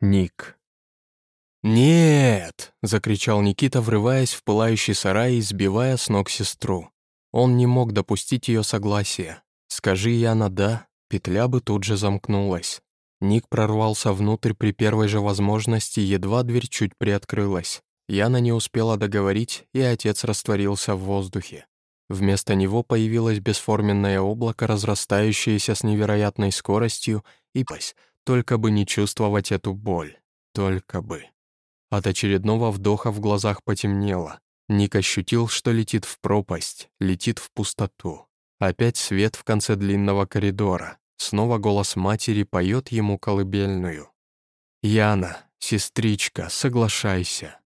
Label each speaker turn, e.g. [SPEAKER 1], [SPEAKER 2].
[SPEAKER 1] Ник. «Нет!» — закричал Никита, врываясь в пылающий сарай и сбивая с ног сестру. Он не мог допустить ее согласия. Скажи Яна «да», петля бы тут же замкнулась. Ник прорвался внутрь при первой же возможности, едва дверь чуть приоткрылась. Яна не успела договорить, и отец растворился в воздухе. Вместо него появилось бесформенное облако, разрастающееся с невероятной скоростью, и пась, только бы не чувствовать эту боль. Только бы. От очередного вдоха в глазах потемнело. Ник ощутил, что летит в пропасть, летит в пустоту. Опять свет в конце длинного коридора. Снова голос матери поет ему колыбельную. «Яна, сестричка, соглашайся.